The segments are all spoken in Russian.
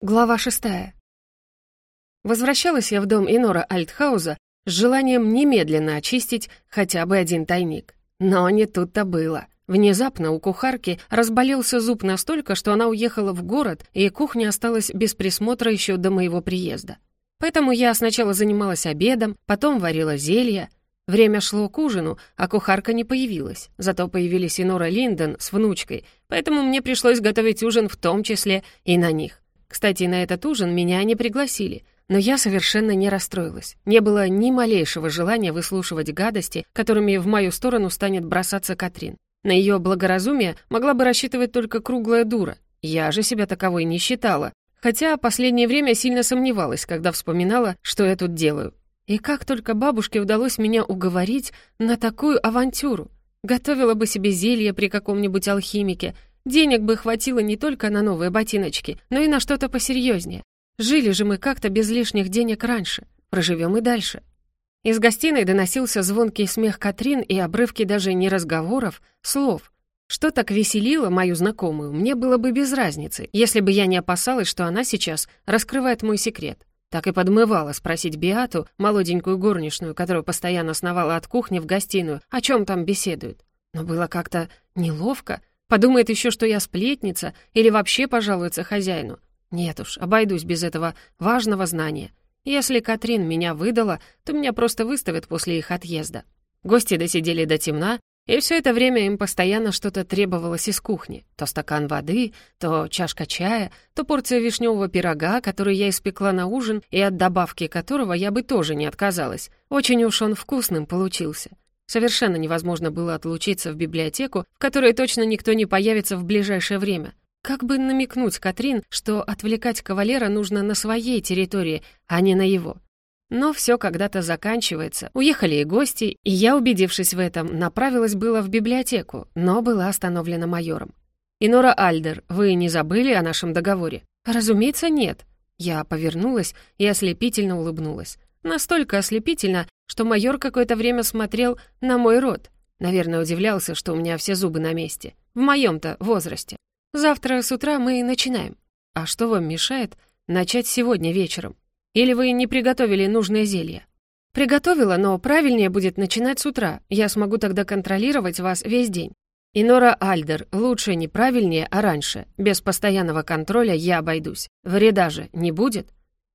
Глава шестая. Возвращалась я в дом Инора Альтхауза с желанием немедленно очистить хотя бы один тайник. Но не тут-то было. Внезапно у кухарки разболелся зуб настолько, что она уехала в город, и кухня осталась без присмотра еще до моего приезда. Поэтому я сначала занималась обедом, потом варила зелья. Время шло к ужину, а кухарка не появилась. Зато появились Инора Линдон с внучкой, поэтому мне пришлось готовить ужин в том числе и на них. Кстати, на этот ужин меня не пригласили, но я совершенно не расстроилась. Не было ни малейшего желания выслушивать гадости, которыми в мою сторону станет бросаться Катрин. На ее благоразумие могла бы рассчитывать только круглая дура. Я же себя таковой не считала, хотя последнее время сильно сомневалась, когда вспоминала, что я тут делаю. И как только бабушке удалось меня уговорить на такую авантюру. Готовила бы себе зелье при каком-нибудь алхимике, Денег бы хватило не только на новые ботиночки, но и на что-то посерьезнее. Жили же мы как-то без лишних денег раньше. Проживем и дальше. Из гостиной доносился звонкий смех Катрин и обрывки даже не разговоров, слов. Что так веселило мою знакомую, мне было бы без разницы, если бы я не опасалась, что она сейчас раскрывает мой секрет. Так и подмывала спросить Биату, молоденькую горничную, которая постоянно сновала от кухни в гостиную, о чем там беседуют. Но было как-то неловко, Подумает еще, что я сплетница или вообще пожалуется хозяину. Нет уж, обойдусь без этого важного знания. Если Катрин меня выдала, то меня просто выставят после их отъезда. Гости досидели до темна, и все это время им постоянно что-то требовалось из кухни. То стакан воды, то чашка чая, то порция вишневого пирога, который я испекла на ужин, и от добавки которого я бы тоже не отказалась. Очень уж он вкусным получился. Совершенно невозможно было отлучиться в библиотеку, в которой точно никто не появится в ближайшее время. Как бы намекнуть Катрин, что отвлекать кавалера нужно на своей территории, а не на его. Но все когда-то заканчивается. Уехали и гости, и я, убедившись в этом, направилась было в библиотеку, но была остановлена майором. «Инора Альдер, вы не забыли о нашем договоре?» «Разумеется, нет». Я повернулась и ослепительно улыбнулась. Настолько ослепительно, что майор какое-то время смотрел на мой рот. Наверное, удивлялся, что у меня все зубы на месте. В моем-то возрасте. Завтра с утра мы начинаем. А что вам мешает начать сегодня вечером? Или вы не приготовили нужное зелье? Приготовила, но правильнее будет начинать с утра. Я смогу тогда контролировать вас весь день. Инора Альдер, лучше не правильнее, а раньше. Без постоянного контроля я обойдусь. Вреда же не будет?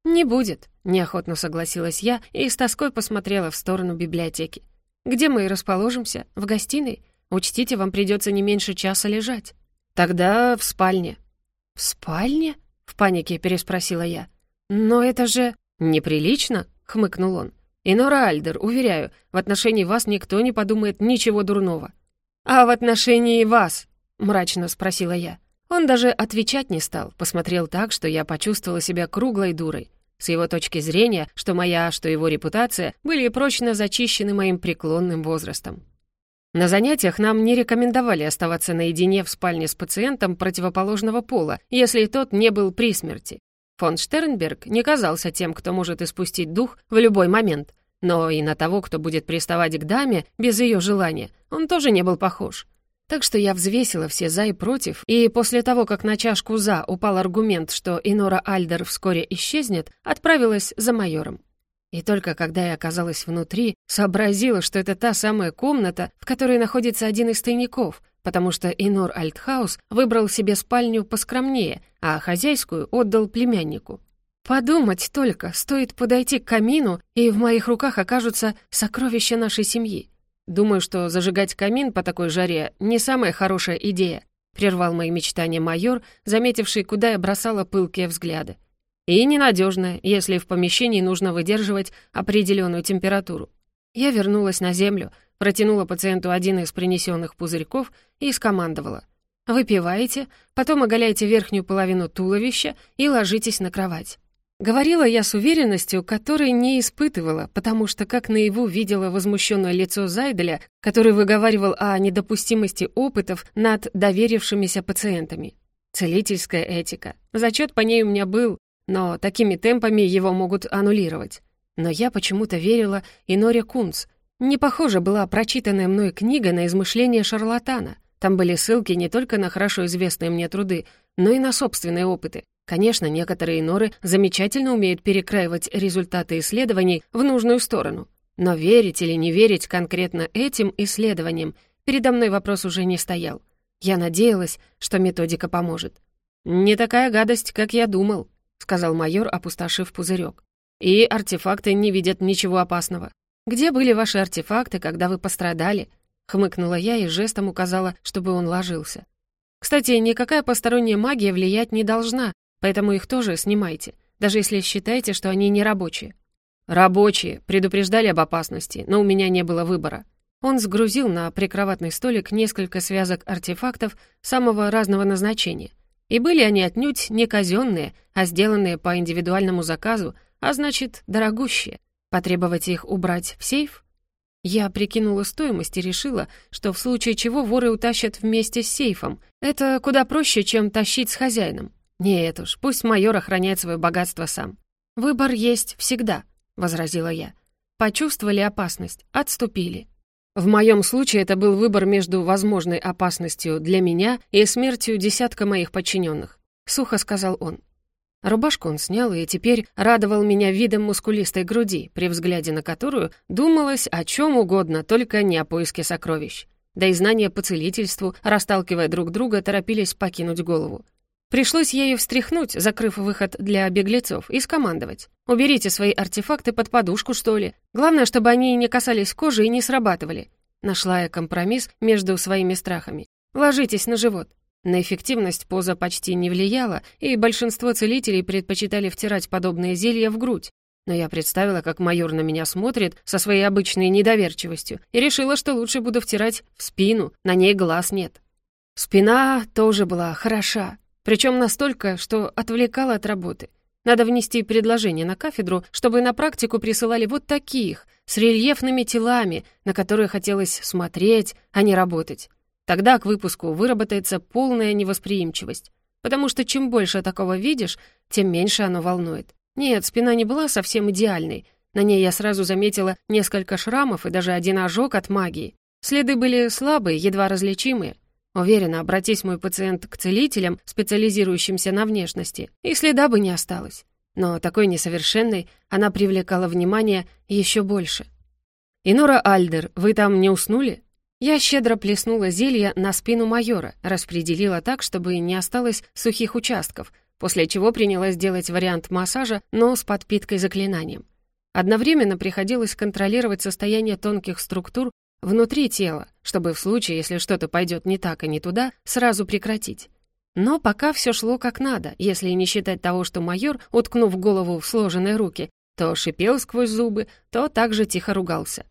Не будет. Неохотно согласилась я и с тоской посмотрела в сторону библиотеки. «Где мы и расположимся? В гостиной? Учтите, вам придется не меньше часа лежать». «Тогда в спальне». «В спальне?» — в панике переспросила я. «Но это же...» «Неприлично?» — хмыкнул он. «Инора Альдер, уверяю, в отношении вас никто не подумает ничего дурного». «А в отношении вас?» — мрачно спросила я. Он даже отвечать не стал, посмотрел так, что я почувствовала себя круглой дурой. С его точки зрения, что моя, что его репутация были прочно зачищены моим преклонным возрастом. На занятиях нам не рекомендовали оставаться наедине в спальне с пациентом противоположного пола, если тот не был при смерти. Фон Штернберг не казался тем, кто может испустить дух в любой момент, но и на того, кто будет приставать к даме без ее желания, он тоже не был похож. Так что я взвесила все «за» и «против», и после того, как на чашку «за» упал аргумент, что Инора Альдер вскоре исчезнет, отправилась за майором. И только когда я оказалась внутри, сообразила, что это та самая комната, в которой находится один из тайников, потому что Инор Альтхаус выбрал себе спальню поскромнее, а хозяйскую отдал племяннику. Подумать только, стоит подойти к камину, и в моих руках окажутся сокровища нашей семьи. «Думаю, что зажигать камин по такой жаре не самая хорошая идея», прервал мои мечтания майор, заметивший, куда я бросала пылкие взгляды. «И ненадежная, если в помещении нужно выдерживать определенную температуру». Я вернулась на землю, протянула пациенту один из принесенных пузырьков и скомандовала. «Выпивайте, потом оголяйте верхнюю половину туловища и ложитесь на кровать. Говорила я с уверенностью, которой не испытывала, потому что как наяву видела возмущенное лицо Зайделя, который выговаривал о недопустимости опытов над доверившимися пациентами. Целительская этика. Зачет по ней у меня был, но такими темпами его могут аннулировать. Но я почему-то верила и Норе Кунц. Не похожа была прочитанная мной книга на измышления шарлатана. Там были ссылки не только на хорошо известные мне труды, но и на собственные опыты. Конечно, некоторые норы замечательно умеют перекраивать результаты исследований в нужную сторону. Но верить или не верить конкретно этим исследованиям передо мной вопрос уже не стоял. Я надеялась, что методика поможет. «Не такая гадость, как я думал», — сказал майор, опустошив пузырек. «И артефакты не видят ничего опасного. Где были ваши артефакты, когда вы пострадали?» — хмыкнула я и жестом указала, чтобы он ложился. «Кстати, никакая посторонняя магия влиять не должна, поэтому их тоже снимайте, даже если считаете, что они не рабочие». «Рабочие, предупреждали об опасности, но у меня не было выбора». Он сгрузил на прикроватный столик несколько связок артефактов самого разного назначения. И были они отнюдь не казенные, а сделанные по индивидуальному заказу, а значит, дорогущие. Потребовать их убрать в сейф? Я прикинула стоимость и решила, что в случае чего воры утащат вместе с сейфом. Это куда проще, чем тащить с хозяином. Нет уж, пусть майор охраняет свое богатство сам. Выбор есть всегда. — возразила я. «Почувствовали опасность, отступили». В моем случае это был выбор между возможной опасностью для меня и смертью десятка моих подчиненных, сухо сказал он. Рубашку он снял и теперь радовал меня видом мускулистой груди, при взгляде на которую думалось о чем угодно, только не о поиске сокровищ. Да и знания по целительству, расталкивая друг друга, торопились покинуть голову. Пришлось ею встряхнуть, закрыв выход для беглецов, и скомандовать. «Уберите свои артефакты под подушку, что ли. Главное, чтобы они не касались кожи и не срабатывали». Нашла я компромисс между своими страхами. «Ложитесь на живот». На эффективность поза почти не влияла, и большинство целителей предпочитали втирать подобные зелья в грудь. Но я представила, как майор на меня смотрит со своей обычной недоверчивостью, и решила, что лучше буду втирать в спину, на ней глаз нет. Спина тоже была хороша, причем настолько, что отвлекало от работы. Надо внести предложение на кафедру, чтобы на практику присылали вот таких, с рельефными телами, на которые хотелось смотреть, а не работать. Тогда к выпуску выработается полная невосприимчивость. Потому что чем больше такого видишь, тем меньше оно волнует. Нет, спина не была совсем идеальной. На ней я сразу заметила несколько шрамов и даже один ожог от магии. Следы были слабые, едва различимые. Уверена, обратись мой пациент к целителям, специализирующимся на внешности, и следа бы не осталось. Но такой несовершенной она привлекала внимание еще больше. «Инора Альдер, вы там не уснули?» Я щедро плеснула зелье на спину майора, распределила так, чтобы не осталось сухих участков, после чего принялась делать вариант массажа, но с подпиткой заклинанием. Одновременно приходилось контролировать состояние тонких структур внутри тела, чтобы в случае, если что-то пойдет не так и не туда, сразу прекратить. Но пока все шло как надо, если не считать того, что майор, уткнув голову в сложенные руки, то шипел сквозь зубы, то также тихо ругался.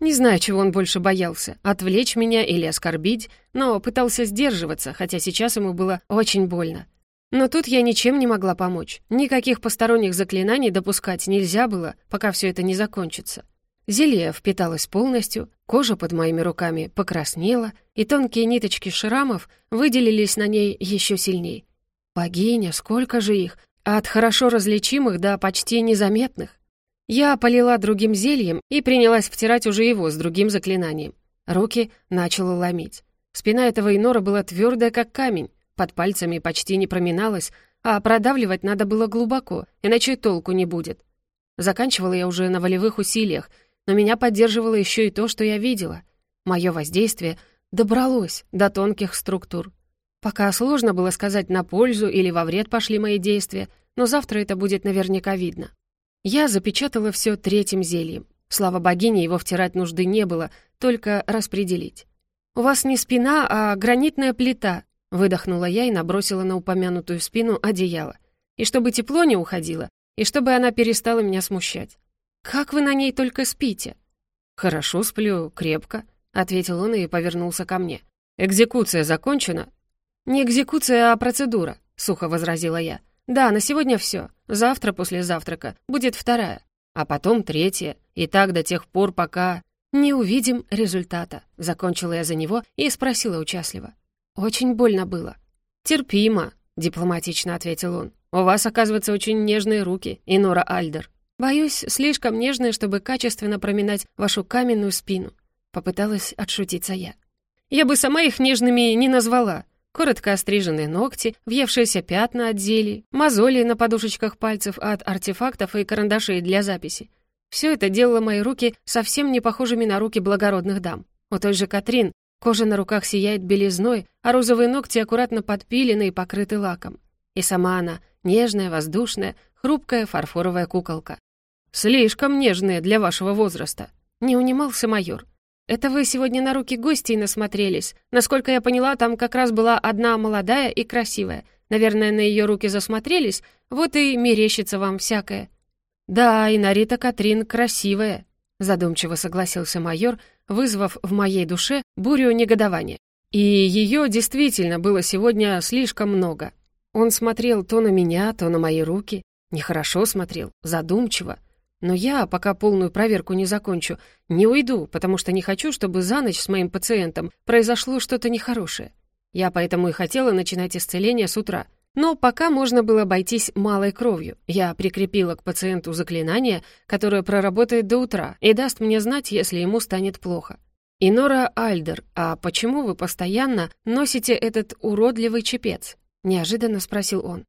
Не знаю, чего он больше боялся, отвлечь меня или оскорбить, но пытался сдерживаться, хотя сейчас ему было очень больно. Но тут я ничем не могла помочь. Никаких посторонних заклинаний допускать нельзя было, пока все это не закончится. Зелье впиталось полностью, кожа под моими руками покраснела, и тонкие ниточки шрамов выделились на ней еще сильней. Богиня, сколько же их! От хорошо различимых до почти незаметных. Я полила другим зельем и принялась втирать уже его с другим заклинанием. Руки начало ломить. Спина этого инора была твердая, как камень, под пальцами почти не проминалась, а продавливать надо было глубоко, иначе толку не будет. Заканчивала я уже на волевых усилиях — но меня поддерживало еще и то, что я видела. Мое воздействие добралось до тонких структур. Пока сложно было сказать, на пользу или во вред пошли мои действия, но завтра это будет наверняка видно. Я запечатала все третьим зельем. Слава богине, его втирать нужды не было, только распределить. «У вас не спина, а гранитная плита», — выдохнула я и набросила на упомянутую спину одеяло. И чтобы тепло не уходило, и чтобы она перестала меня смущать. «Как вы на ней только спите?» «Хорошо сплю, крепко», — ответил он и повернулся ко мне. «Экзекуция закончена?» «Не экзекуция, а процедура», — сухо возразила я. «Да, на сегодня все. Завтра после завтрака будет вторая, а потом третья, и так до тех пор, пока...» «Не увидим результата», — закончила я за него и спросила участливо. «Очень больно было». «Терпимо», — дипломатично ответил он. «У вас, оказывается, очень нежные руки, Инора Альдер». «Боюсь, слишком нежная, чтобы качественно проминать вашу каменную спину», — попыталась отшутиться я. «Я бы сама их нежными не назвала», коротко остриженные ногти, въевшиеся пятна от зелий, мозоли на подушечках пальцев от артефактов и карандашей для записи. Все это делало мои руки совсем не похожими на руки благородных дам. У той же Катрин кожа на руках сияет белизной, а розовые ногти аккуратно подпилены и покрыты лаком. И сама она нежная, воздушная, хрупкая фарфоровая куколка. «Слишком нежная для вашего возраста», — не унимался майор. «Это вы сегодня на руки гостей насмотрелись. Насколько я поняла, там как раз была одна молодая и красивая. Наверное, на ее руки засмотрелись, вот и мерещится вам всякое». «Да, и Нарита Катрин красивая», — задумчиво согласился майор, вызвав в моей душе бурю негодования. И ее действительно было сегодня слишком много. Он смотрел то на меня, то на мои руки. Нехорошо смотрел, задумчиво. Но я, пока полную проверку не закончу, не уйду, потому что не хочу, чтобы за ночь с моим пациентом произошло что-то нехорошее. Я поэтому и хотела начинать исцеление с утра — но пока можно было обойтись малой кровью. Я прикрепила к пациенту заклинание, которое проработает до утра и даст мне знать, если ему станет плохо. «Инора Альдер, а почему вы постоянно носите этот уродливый чепец?» — неожиданно спросил он.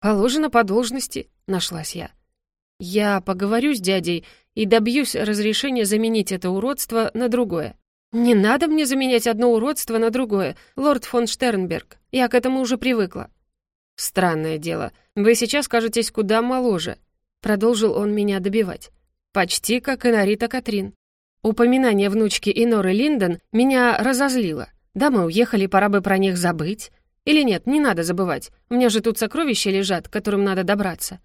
«Положено по должности», — нашлась я. «Я поговорю с дядей и добьюсь разрешения заменить это уродство на другое». «Не надо мне заменять одно уродство на другое, лорд фон Штернберг. Я к этому уже привыкла. «Странное дело. Вы сейчас кажетесь куда моложе», — продолжил он меня добивать. «Почти как и Нарита Катрин. Упоминание внучки Иноры Линдон меня разозлило. Да, мы уехали, пора бы про них забыть. Или нет, не надо забывать. У меня же тут сокровища лежат, к которым надо добраться.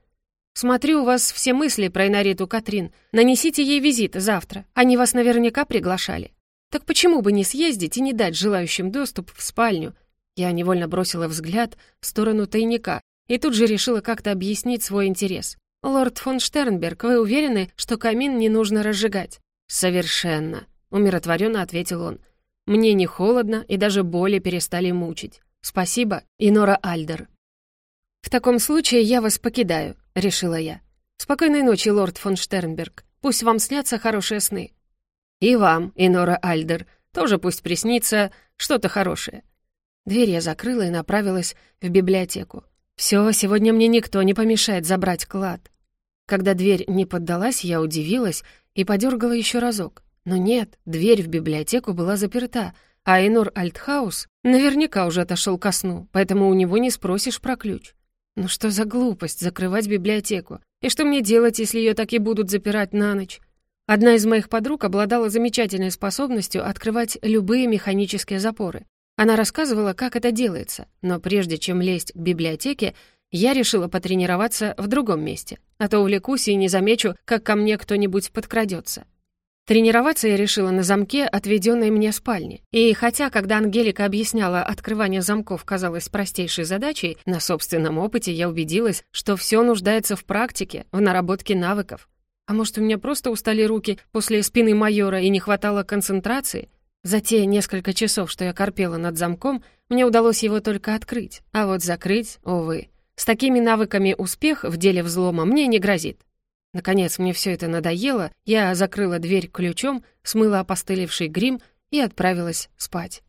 Смотрю, у вас все мысли про Инариту Катрин. Нанесите ей визит завтра. Они вас наверняка приглашали. Так почему бы не съездить и не дать желающим доступ в спальню, я невольно бросила взгляд в сторону тайника и тут же решила как-то объяснить свой интерес. «Лорд фон Штернберг, вы уверены, что камин не нужно разжигать?» «Совершенно», — умиротворенно ответил он. «Мне не холодно, и даже боли перестали мучить. Спасибо, Инора Альдер». «В таком случае я вас покидаю», — решила я. «Спокойной ночи, лорд фон Штернберг. Пусть вам снятся хорошие сны». «И вам, Инора Альдер, тоже пусть приснится что-то хорошее. Дверь я закрыла и направилась в библиотеку. Все, сегодня мне никто не помешает забрать клад. Когда дверь не поддалась, я удивилась и подергала еще разок. Но нет, дверь в библиотеку была заперта, а Эйнор Альтхаус наверняка уже отошел ко сну, поэтому у него не спросишь про ключ. Ну что за глупость закрывать библиотеку? И что мне делать, если ее так и будут запирать на ночь? Одна из моих подруг обладала замечательной способностью открывать любые механические запоры. Она рассказывала, как это делается, но прежде чем лезть к библиотеке, я решила потренироваться в другом месте, а то увлекусь и не замечу, как ко мне кто-нибудь подкрадется. Тренироваться я решила на замке, отведенной мне спальни. И хотя, когда Ангелика объясняла, открывание замков казалось простейшей задачей, на собственном опыте я убедилась, что все нуждается в практике, в наработке навыков. А может, у меня просто устали руки после спины майора и не хватало концентрации? За те несколько часов, что я корпела над замком, мне удалось его только открыть, а вот закрыть, увы. С такими навыками успех в деле взлома мне не грозит. Наконец, мне все это надоело, я закрыла дверь ключом, смыла опостылевший грим и отправилась спать.